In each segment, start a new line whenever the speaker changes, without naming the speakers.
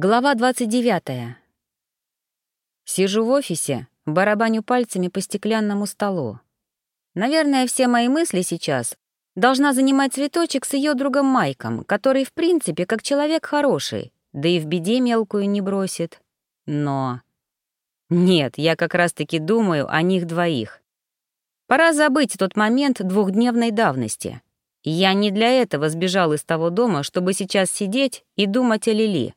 Глава 29. Сижу в офисе, барабаню пальцами по стеклянному столу. Наверное, все мои мысли сейчас должна занимать цветочек с ее другом Майком, который, в принципе, как человек хороший, да и в беде мелкую не бросит. Но... Нет, я как раз-таки думаю о них двоих. Пора забыть тот момент двухдневной давности. Я не для этого сбежал из того дома, чтобы сейчас сидеть и думать о Лили.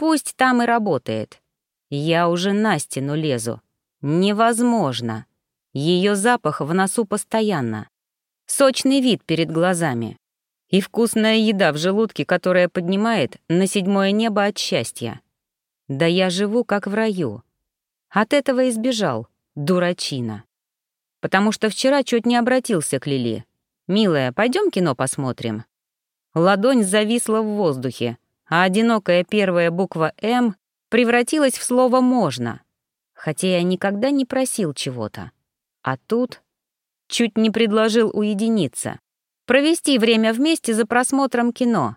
Пусть там и работает. Я уже на стену лезу. Невозможно. Ее запах в носу постоянно. Сочный вид перед глазами. И вкусная еда в желудке, которая поднимает на седьмое небо от счастья. Да я живу как в раю. От этого избежал, дурачина. Потому что вчера чуть не обратился к Лили. «Милая, пойдем кино посмотрим?» Ладонь зависла в воздухе, а одинокая первая буква «М» превратилась в слово «можно», хотя я никогда не просил чего-то. А тут чуть не предложил уединиться, провести время вместе за просмотром кино.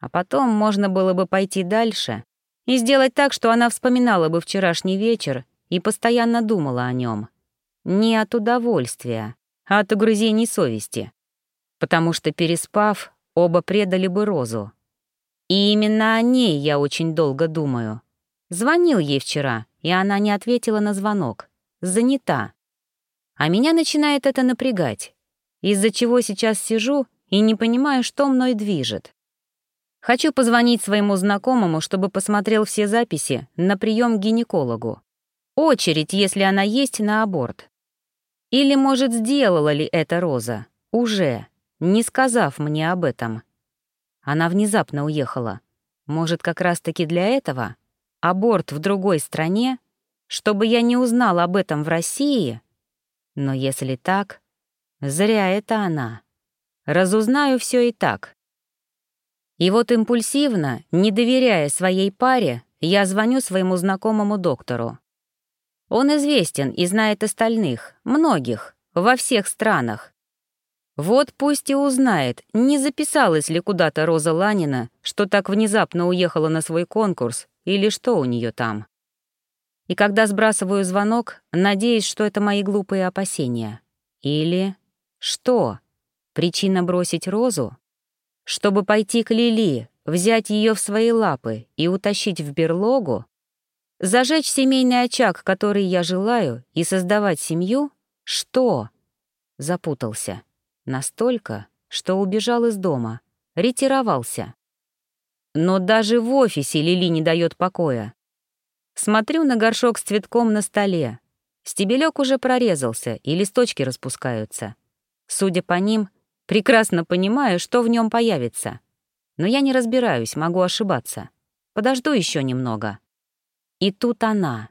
А потом можно было бы пойти дальше и сделать так, что она вспоминала бы вчерашний вечер и постоянно думала о нем. Не от удовольствия, а от угрызений совести. Потому что, переспав, оба предали бы Розу. И именно о ней я очень долго думаю. Звонил ей вчера, и она не ответила на звонок. Занята. А меня начинает это напрягать, из-за чего сейчас сижу и не понимаю, что мной движет. Хочу позвонить своему знакомому, чтобы посмотрел все записи на прием к гинекологу. Очередь, если она есть, на аборт. Или, может, сделала ли это Роза? Уже, не сказав мне об этом. Она внезапно уехала. Может, как раз-таки для этого? Аборт в другой стране? Чтобы я не узнал об этом в России? Но если так, зря это она. Разузнаю все и так. И вот импульсивно, не доверяя своей паре, я звоню своему знакомому доктору. Он известен и знает остальных, многих, во всех странах, вот пусть и узнает, не записалась ли куда-то Роза Ланина, что так внезапно уехала на свой конкурс, или что у нее там. И когда сбрасываю звонок, надеюсь, что это мои глупые опасения. Или что? Причина бросить Розу? Чтобы пойти к Лили, взять ее в свои лапы и утащить в берлогу? Зажечь семейный очаг, который я желаю, и создавать семью? Что? Запутался. Настолько, что убежал из дома, ретировался. Но даже в офисе Лили не дает покоя. Смотрю на горшок с цветком на столе. Стебелек уже прорезался, и листочки распускаются. Судя по ним, прекрасно понимаю, что в нем появится. Но я не разбираюсь, могу ошибаться. Подожду еще немного. И тут она.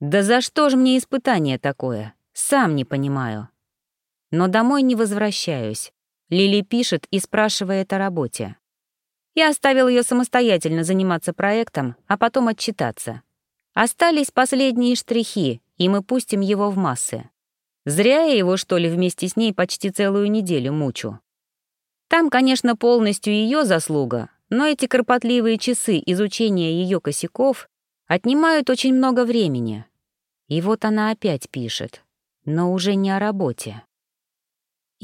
Да за что ж мне испытание такое? Сам не понимаю. Но домой не возвращаюсь. Лили пишет и спрашивает о работе. Я оставил ее самостоятельно заниматься проектом, а потом отчитаться. Остались последние штрихи, и мы пустим его в массы. Зря я его, что ли, вместе с ней почти целую неделю мучу. Там, конечно, полностью ее заслуга, но эти кропотливые часы изучения ее косяков отнимают очень много времени. И вот она опять пишет, но уже не о работе.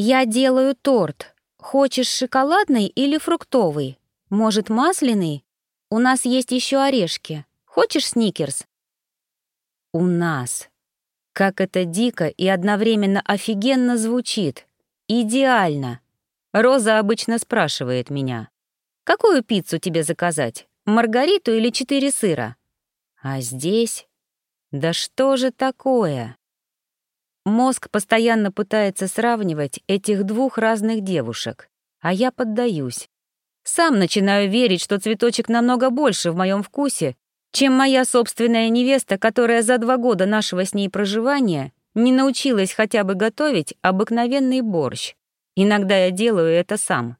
«Я делаю торт. Хочешь шоколадный или фруктовый? Может, масляный? У нас есть еще орешки. Хочешь сникерс?» «У нас». Как это дико и одновременно офигенно звучит. Идеально. Роза обычно спрашивает меня. «Какую пиццу тебе заказать? Маргариту или четыре сыра?» А здесь... Да что же такое? Мозг постоянно пытается сравнивать этих двух разных девушек, а я поддаюсь. Сам начинаю верить, что цветочек намного больше в моем вкусе, чем моя собственная невеста, которая за два года нашего с ней проживания не научилась хотя бы готовить обыкновенный борщ. Иногда я делаю это сам.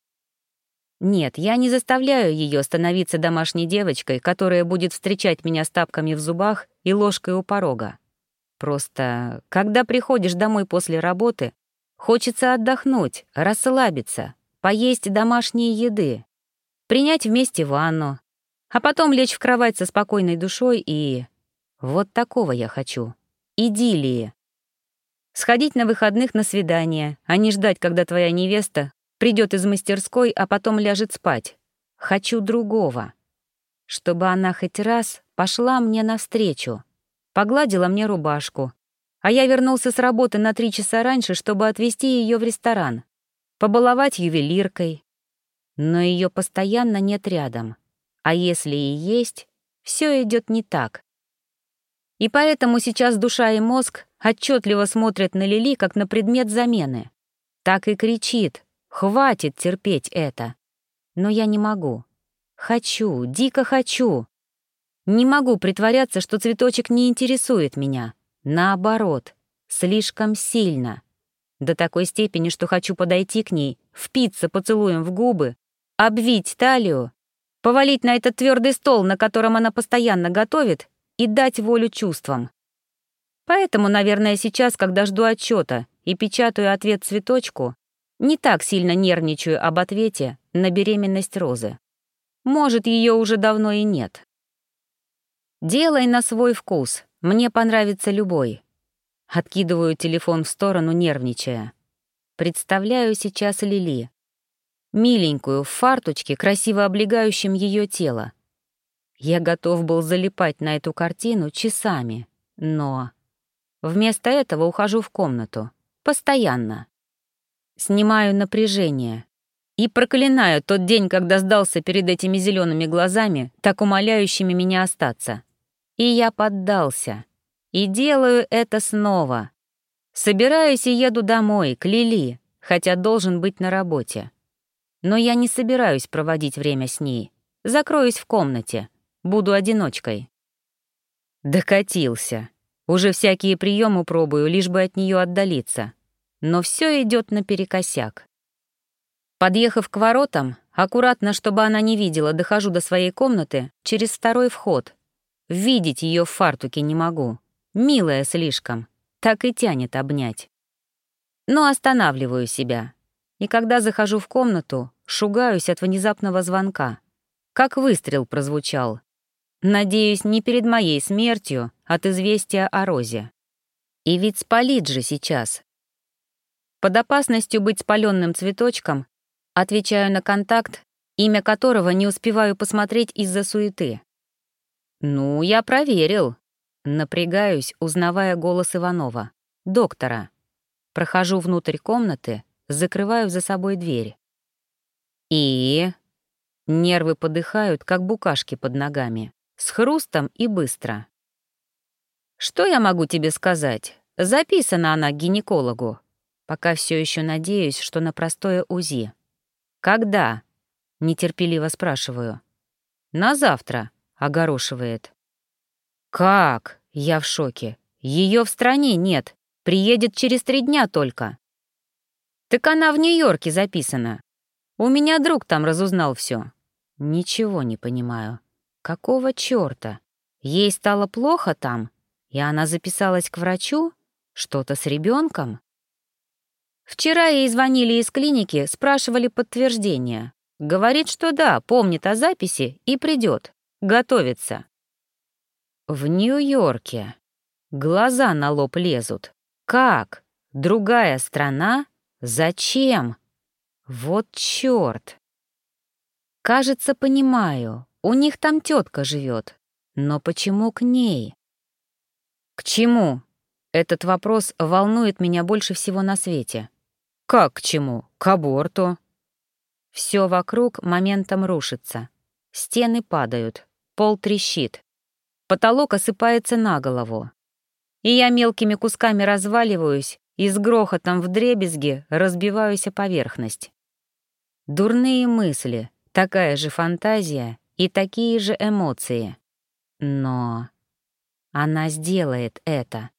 Нет, я не заставляю ее становиться домашней девочкой, которая будет встречать меня с тапками в зубах и ложкой у порога. Просто, когда приходишь домой после работы, хочется отдохнуть, расслабиться, поесть домашней еды, принять вместе ванну, а потом лечь в кровать со спокойной душой и... Вот такого я хочу. Идиллии. Сходить на выходных на свидание, а не ждать, когда твоя невеста придет из мастерской, а потом ляжет спать. Хочу другого. Чтобы она хоть раз пошла мне навстречу, погладила мне рубашку, а я вернулся с работы на три часа раньше, чтобы отвезти ее в ресторан, побаловать ювелиркой. Но ее постоянно нет рядом. А если и есть, все идет не так. И поэтому сейчас душа и мозг отчетливо смотрят на Лили как на предмет замены. Так и кричит «Хватит терпеть это!» Но я не могу. Хочу, дико хочу. Не могу притворяться, что цветочек не интересует меня. Наоборот, слишком сильно. До такой степени, что хочу подойти к ней, впиться поцелуем в губы, обвить талию, повалить на этот твердый стол, на котором она постоянно готовит, и дать волю чувствам. Поэтому, наверное, сейчас, когда жду отчета и печатаю ответ цветочку, не так сильно нервничаю об ответе на беременность Розы. Может, ее уже давно и нет. Делай на свой вкус, мне понравится любой. Откидываю телефон в сторону, нервничая. Представляю сейчас Лили. Миленькую, в фарточке, красиво облегающем ее тело. Я готов был залипать на эту картину часами, но... Вместо этого ухожу в комнату. Постоянно. Снимаю напряжение. И проклинаю тот день, когда сдался перед этими зелеными глазами, так умоляющими меня остаться. И я поддался. И делаю это снова. Собираюсь и еду домой, к Лили, хотя должен быть на работе. Но я не собираюсь проводить время с ней. Закроюсь в комнате. Буду одиночкой. Докатился. Уже всякие приемы пробую, лишь бы от нее отдалиться. Но все идет наперекосяк. Подъехав к воротам, аккуратно, чтобы она не видела, дохожу до своей комнаты через второй вход. Видеть ее в фартуке не могу. Милая слишком. Так и тянет обнять. Но останавливаю себя. И когда захожу в комнату, шугаюсь от внезапного звонка. Как выстрел прозвучал. Надеюсь, не перед моей смертью от известия о Розе. И ведь спалит же сейчас. Под опасностью быть спаленным цветочком отвечаю на контакт, имя которого не успеваю посмотреть из-за суеты. «Ну, я проверил», Напрягаюсь, узнавая голос Иванова, доктора. Прохожу внутрь комнаты, закрываю за собой дверь. И... Нервы подыхают, как букашки под ногами, с хрустом и быстро. Что я могу тебе сказать? Записана она к гинекологу. Пока все еще надеюсь, что на простое УЗИ. Когда? Нетерпеливо спрашиваю. На завтра, огорошивает. Как? Я в шоке. Ее в стране нет. Приедет через три дня только. Так она в Нью-Йорке записана. У меня друг там разузнал все. Ничего не понимаю. Какого чёрта? Ей стало плохо там, и она записалась к врачу? Что-то с ребенком? Вчера ей звонили из клиники, спрашивали подтверждение. Говорит, что да, помнит о записи и придет. Готовится. В Нью-Йорке. Глаза на лоб лезут. Как? Другая страна? Зачем? Вот чёрт. Кажется, понимаю. У них там тетка живет. Но почему к ней? К чему? Этот вопрос волнует меня больше всего на свете. Как к чему? К аборту. Все вокруг моментом рушится. Стены падают, пол трещит. Потолок осыпается на голову. И я мелкими кусками разваливаюсь и с грохотом в дребезге разбиваюсь о поверхность. Дурные мысли, такая же фантазия и такие же эмоции. Но она сделает это.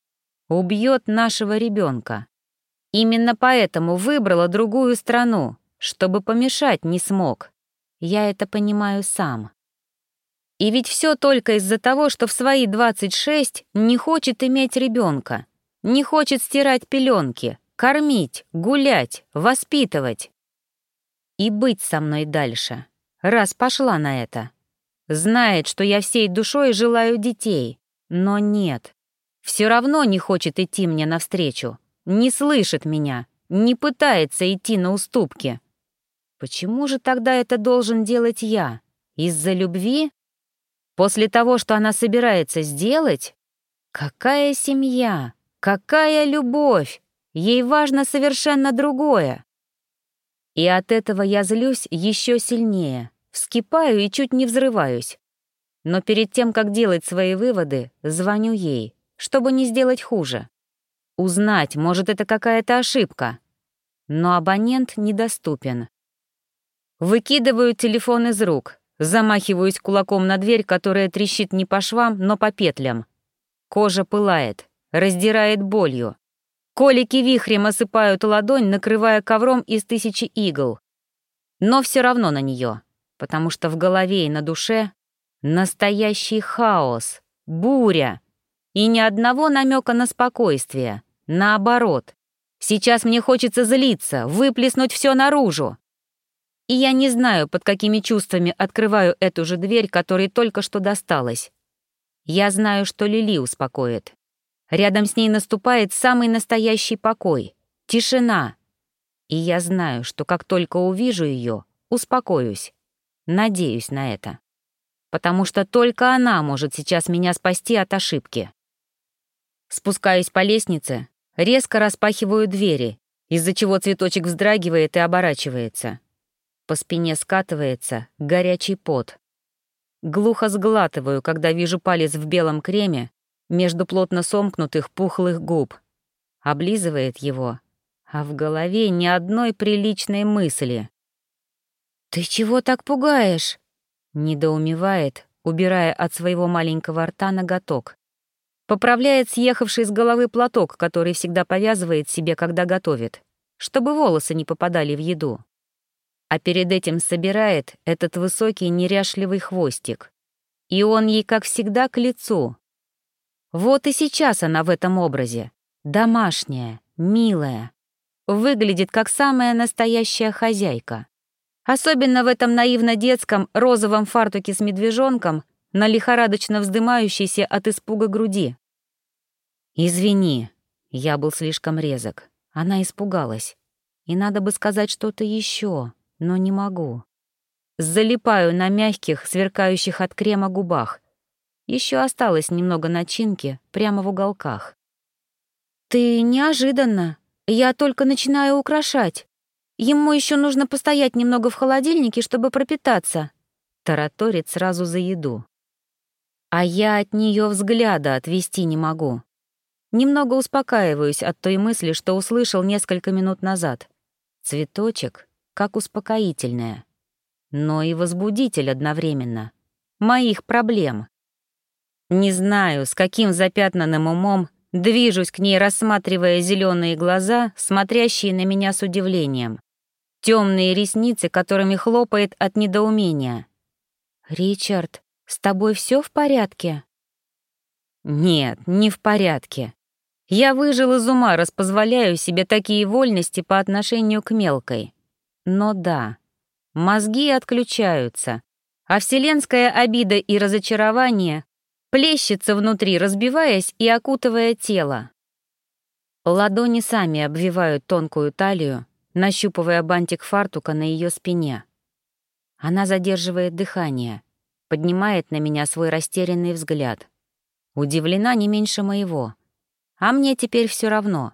Убьет нашего ребенка. Именно поэтому выбрала другую страну, чтобы помешать не смог. Я это понимаю сам. И ведь все только из-за того, что в свои 26 не хочет иметь ребенка, не хочет стирать пеленки, кормить, гулять, воспитывать. И быть со мной дальше, раз пошла на это. Знает, что я всей душой желаю детей, но нет. Все равно не хочет идти мне навстречу, не слышит меня, не пытается идти на уступки. Почему же тогда это должен делать я? Из-за любви? После того, что она собирается сделать? Какая семья? Какая любовь? Ей важно совершенно другое. И от этого я злюсь еще сильнее, вскипаю и чуть не взрываюсь. Но перед тем, как делать свои выводы, звоню ей, чтобы не сделать хуже. Узнать, может, это какая-то ошибка. Но абонент недоступен. Выкидываю телефон из рук, замахиваюсь кулаком на дверь, которая трещит не по швам, но по петлям. Кожа пылает, раздирает болью. Колики вихрем осыпают ладонь, накрывая ковром из тысячи игл. Но все равно на нее, потому что в голове и на душе настоящий хаос, буря и ни одного намека на спокойствие. Наоборот, сейчас мне хочется злиться, выплеснуть все наружу. И я не знаю, под какими чувствами открываю эту же дверь, которой только что досталась. Я знаю, что Лили успокоит. Рядом с ней наступает самый настоящий покой, тишина. И я знаю, что как только увижу ее, успокоюсь. Надеюсь на это. Потому что только она может сейчас меня спасти от ошибки. Спускаюсь по лестнице, резко распахиваю двери, из-за чего цветочек вздрагивает и оборачивается. По спине скатывается горячий пот. Глухо сглатываю, когда вижу палец в белом креме между плотно сомкнутых пухлых губ. Облизывает его, а в голове ни одной приличной мысли. «Ты чего так пугаешь?» Недоумевает, убирая от своего маленького рта ноготок. Поправляет съехавший с головы платок, который всегда повязывает себе, когда готовит, чтобы волосы не попадали в еду а перед этим собирает этот высокий неряшливый хвостик. И он ей, как всегда, к лицу. Вот и сейчас она в этом образе. Домашняя, милая. Выглядит как самая настоящая хозяйка. Особенно в этом наивно-детском розовом фартуке с медвежонком на лихорадочно вздымающейся от испуга груди. «Извини, я был слишком резок. Она испугалась. И надо бы сказать что-то еще но не могу. Залипаю на мягких, сверкающих от крема губах. Еще осталось немного начинки прямо в уголках. «Ты неожиданно. Я только начинаю украшать. Ему еще нужно постоять немного в холодильнике, чтобы пропитаться», — тараторит сразу за еду. А я от нее взгляда отвести не могу. Немного успокаиваюсь от той мысли, что услышал несколько минут назад. Цветочек как успокоительное, но и возбудитель одновременно. Моих проблем. Не знаю, с каким запятнанным умом движусь к ней, рассматривая зеленые глаза, смотрящие на меня с удивлением. Темные ресницы, которыми хлопает от недоумения. «Ричард, с тобой все в порядке?» «Нет, не в порядке. Я выжил из ума, раз позволяю себе такие вольности по отношению к мелкой. Но да, мозги отключаются, а вселенская обида и разочарование плещется внутри, разбиваясь и окутывая тело. Ладони сами обвивают тонкую талию, нащупывая бантик фартука на ее спине. Она задерживает дыхание, поднимает на меня свой растерянный взгляд. Удивлена не меньше моего. А мне теперь все равно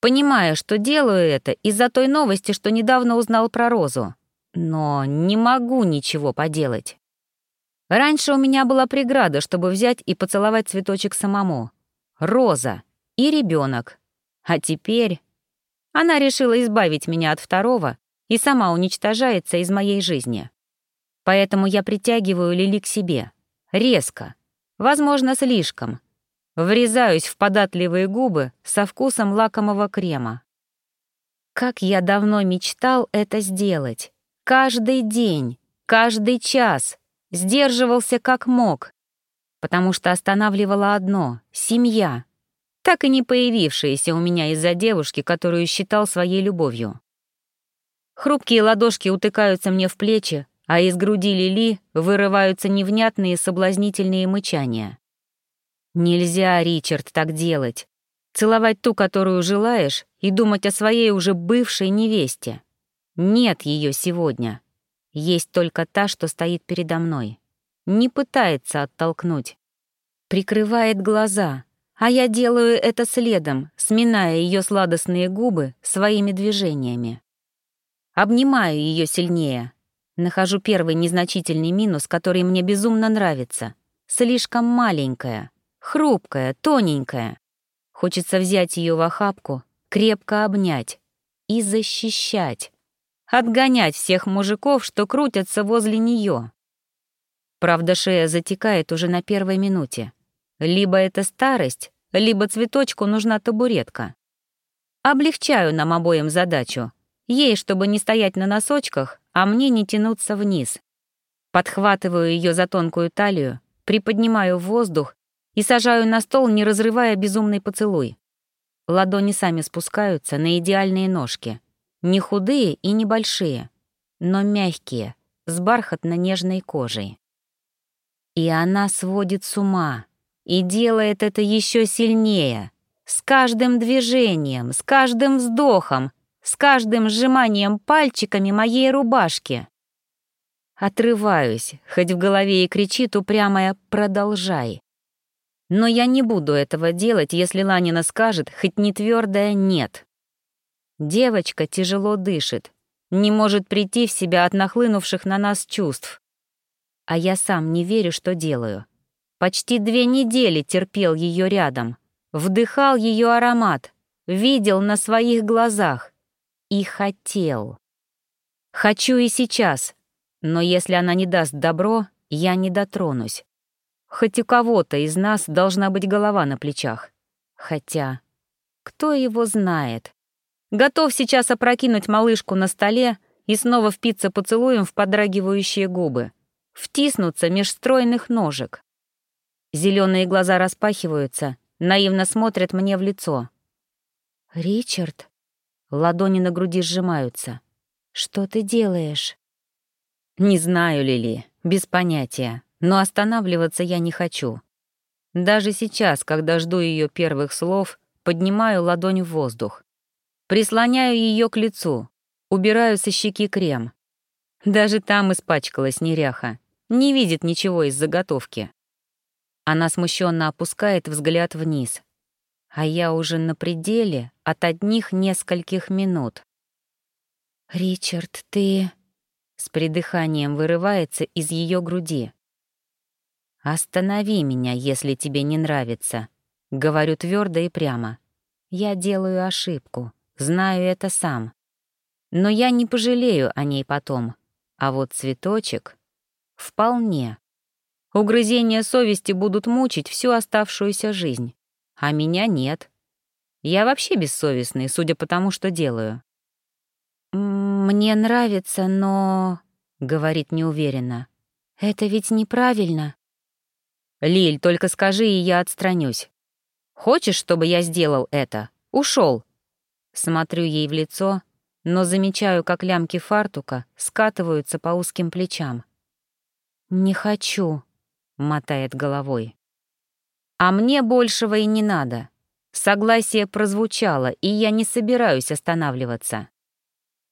понимая, что делаю это из-за той новости, что недавно узнал про Розу. Но не могу ничего поделать. Раньше у меня была преграда, чтобы взять и поцеловать цветочек самому. Роза и ребенок. А теперь она решила избавить меня от второго и сама уничтожается из моей жизни. Поэтому я притягиваю Лили к себе. Резко. Возможно, слишком. Врезаюсь в податливые губы со вкусом лакомого крема. Как я давно мечтал это сделать. Каждый день, каждый час. Сдерживался как мог. Потому что останавливало одно — семья. Так и не появившаяся у меня из-за девушки, которую считал своей любовью. Хрупкие ладошки утыкаются мне в плечи, а из груди Лили вырываются невнятные соблазнительные мычания. Нельзя, Ричард, так делать. Целовать ту, которую желаешь, и думать о своей уже бывшей невесте. Нет ее сегодня. Есть только та, что стоит передо мной. Не пытается оттолкнуть. Прикрывает глаза, а я делаю это следом, сминая ее сладостные губы своими движениями. Обнимаю ее сильнее. Нахожу первый незначительный минус, который мне безумно нравится. Слишком маленькая, хрупкая, тоненькая. Хочется взять ее в охапку, крепко обнять и защищать. Отгонять всех мужиков, что крутятся возле нее. Правда, шея затекает уже на первой минуте. Либо это старость, либо цветочку нужна табуретка. Облегчаю нам обоим задачу. Ей, чтобы не стоять на носочках, а мне не тянуться вниз. Подхватываю ее за тонкую талию, приподнимаю в воздух и сажаю на стол, не разрывая безумный поцелуй. Ладони сами спускаются на идеальные ножки. Не худые и не большие, но мягкие, с бархатно-нежной кожей. И она сводит с ума и делает это еще сильнее, с каждым движением, с каждым вздохом, с каждым сжиманием пальчиками моей рубашки. Отрываюсь, хоть в голове и кричит упрямая «продолжай». Но я не буду этого делать, если Ланина скажет хоть не твердое «нет». Девочка тяжело дышит, не может прийти в себя от нахлынувших на нас чувств. А я сам не верю, что делаю. Почти две недели терпел ее рядом, вдыхал ее аромат, видел на своих глазах и хотел. Хочу и сейчас, но если она не даст добро, я не дотронусь. Хоть у кого-то из нас должна быть голова на плечах. Хотя, кто его знает? Готов сейчас опрокинуть малышку на столе и снова впиться поцелуем в подрагивающие губы, втиснуться меж стройных ножек. Зеленые глаза распахиваются, наивно смотрят мне в лицо. «Ричард?» Ладони на груди сжимаются. «Что ты делаешь?» «Не знаю, Лили, без понятия, но останавливаться я не хочу. Даже сейчас, когда жду ее первых слов, поднимаю ладонь в воздух. Прислоняю ее к лицу, убираю со щеки крем. Даже там испачкалась неряха, не видит ничего из заготовки. Она смущенно опускает взгляд вниз, а я уже на пределе от одних нескольких минут. «Ричард, ты...» С придыханием вырывается из ее груди. «Останови меня, если тебе не нравится», — говорю твердо и прямо. «Я делаю ошибку. Знаю это сам. Но я не пожалею о ней потом. А вот цветочек — вполне. Угрызения совести будут мучить всю оставшуюся жизнь. А меня нет. Я вообще бессовестный, судя по тому, что делаю. «Мне нравится, но...» — говорит неуверенно. «Это ведь неправильно». «Лиль, только скажи, и я отстранюсь. Хочешь, чтобы я сделал это? Ушел, Смотрю ей в лицо, но замечаю, как лямки фартука скатываются по узким плечам. «Не хочу», — мотает головой. «А мне большего и не надо. Согласие прозвучало, и я не собираюсь останавливаться».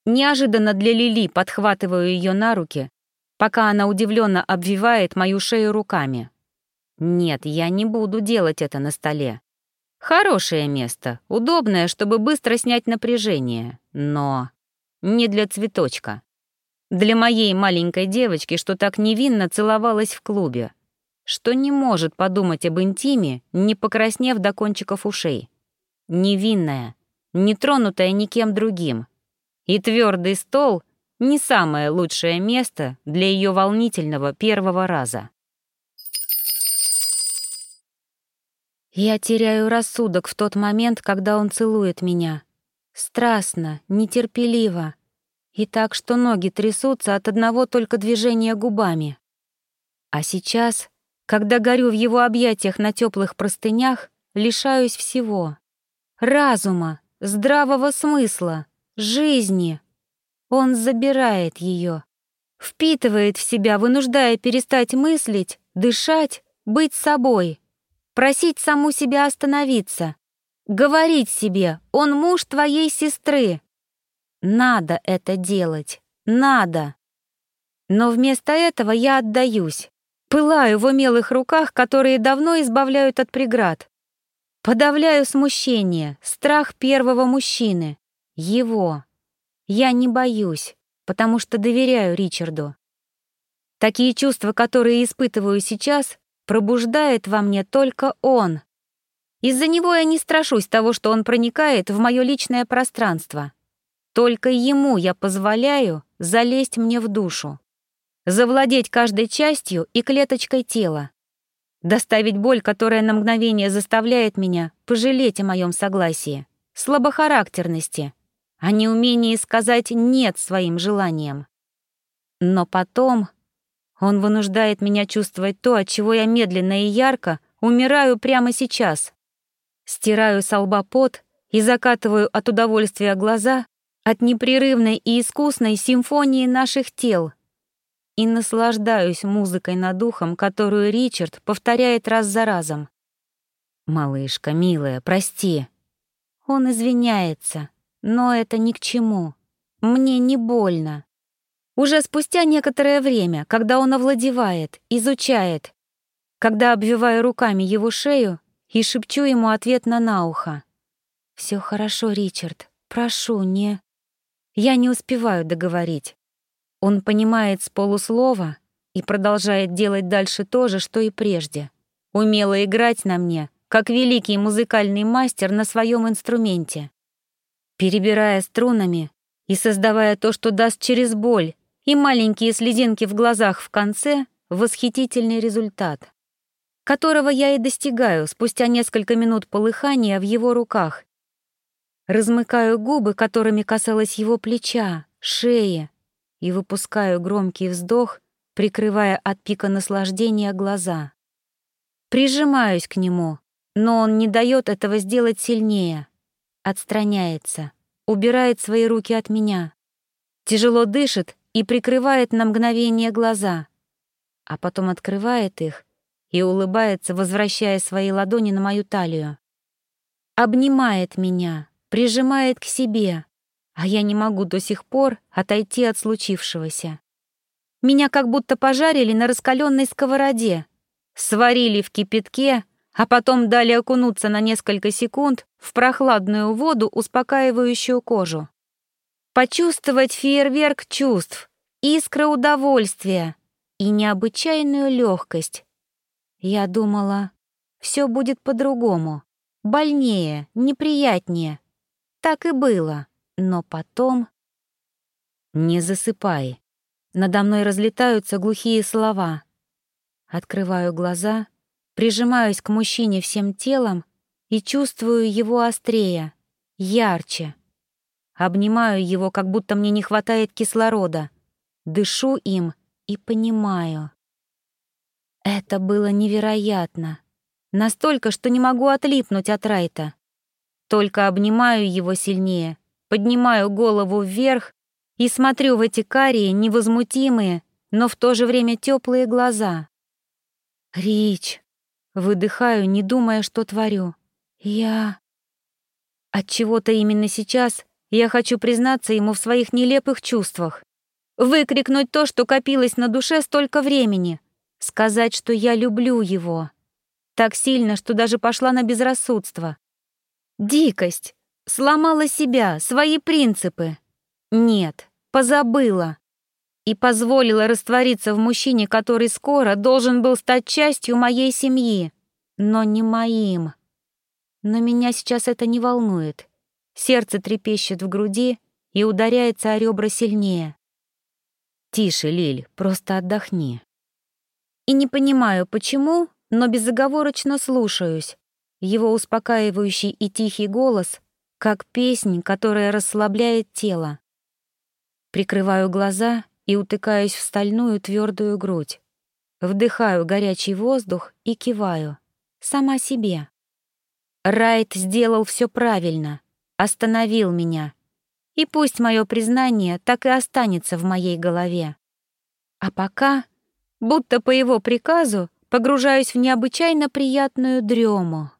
Неожиданно для Лили подхватываю ее на руки, пока она удивленно обвивает мою шею руками. Нет, я не буду делать это на столе. Хорошее место, удобное, чтобы быстро снять напряжение, но не для цветочка. Для моей маленькой девочки, что так невинно целовалась в клубе, что не может подумать об интиме, не покраснев до кончиков ушей. Невинная, не тронутая никем другим. И твердый стол — не самое лучшее место для ее волнительного первого раза. Я теряю рассудок в тот момент, когда он целует меня. Страстно, нетерпеливо. И так, что ноги трясутся от одного только движения губами. А сейчас, когда горю в его объятиях на теплых простынях, лишаюсь всего. Разума, здравого смысла, жизни. Он забирает ее. Впитывает в себя, вынуждая перестать мыслить, дышать, быть собой. Просить саму себя остановиться. Говорить себе, он муж твоей сестры. Надо это делать. Надо. Но вместо этого я отдаюсь. Пылаю в умелых руках, которые давно избавляют от преград. Подавляю смущение, страх первого мужчины. Его. Я не боюсь, потому что доверяю Ричарду. Такие чувства, которые испытываю сейчас, пробуждает во мне только он. Из-за него я не страшусь того, что он проникает в мое личное пространство. Только ему я позволяю залезть мне в душу завладеть каждой частью и клеточкой тела, доставить боль, которая на мгновение заставляет меня пожалеть о моем согласии, слабохарактерности, о неумении сказать «нет» своим желаниям. Но потом он вынуждает меня чувствовать то, от чего я медленно и ярко умираю прямо сейчас. Стираю с лба пот и закатываю от удовольствия глаза от непрерывной и искусной симфонии наших тел — и наслаждаюсь музыкой над ухом, которую Ричард повторяет раз за разом. «Малышка, милая, прости». Он извиняется, но это ни к чему. Мне не больно. Уже спустя некоторое время, когда он овладевает, изучает, когда обвиваю руками его шею и шепчу ему ответно на ухо. «Все хорошо, Ричард, прошу, не...» Я не успеваю договорить. Он понимает с полуслова и продолжает делать дальше то же, что и прежде. Умело играть на мне, как великий музыкальный мастер на своем инструменте. Перебирая струнами и создавая то, что даст через боль, и маленькие слезинки в глазах в конце — восхитительный результат, которого я и достигаю спустя несколько минут полыхания в его руках. Размыкаю губы, которыми касалась его плеча, шеи, и выпускаю громкий вздох, прикрывая от пика наслаждения глаза. Прижимаюсь к нему, но он не дает этого сделать сильнее. Отстраняется, убирает свои руки от меня. Тяжело дышит и прикрывает на мгновение глаза, а потом открывает их и улыбается, возвращая свои ладони на мою талию. Обнимает меня, прижимает к себе, а я не могу до сих пор отойти от случившегося. Меня как будто пожарили на раскаленной сковороде, сварили в кипятке, а потом дали окунуться на несколько секунд в прохладную воду, успокаивающую кожу. Почувствовать фейерверк чувств, искра удовольствия и необычайную легкость. Я думала, все будет по-другому, больнее, неприятнее. Так и было. Но потом... «Не засыпай». Надо мной разлетаются глухие слова. Открываю глаза, прижимаюсь к мужчине всем телом и чувствую его острее, ярче. Обнимаю его, как будто мне не хватает кислорода. Дышу им и понимаю. Это было невероятно. Настолько, что не могу отлипнуть от Райта. Только обнимаю его сильнее поднимаю голову вверх и смотрю в эти карие, невозмутимые, но в то же время теплые глаза. «Рич!» — выдыхаю, не думая, что творю. «Я...» От чего то именно сейчас я хочу признаться ему в своих нелепых чувствах. Выкрикнуть то, что копилось на душе столько времени. Сказать, что я люблю его. Так сильно, что даже пошла на безрассудство. Дикость, Сломала себя, свои принципы. Нет, позабыла. И позволила раствориться в мужчине, который скоро должен был стать частью моей семьи, но не моим. Но меня сейчас это не волнует. Сердце трепещет в груди и ударяется о ребра сильнее. «Тише, Лиль, просто отдохни». И не понимаю, почему, но безоговорочно слушаюсь. Его успокаивающий и тихий голос как песнь, которая расслабляет тело. Прикрываю глаза и утыкаюсь в стальную твердую грудь. Вдыхаю горячий воздух и киваю. Сама себе. Райт сделал все правильно, остановил меня. И пусть мое признание так и останется в моей голове. А пока, будто по его приказу, погружаюсь в необычайно приятную дрему.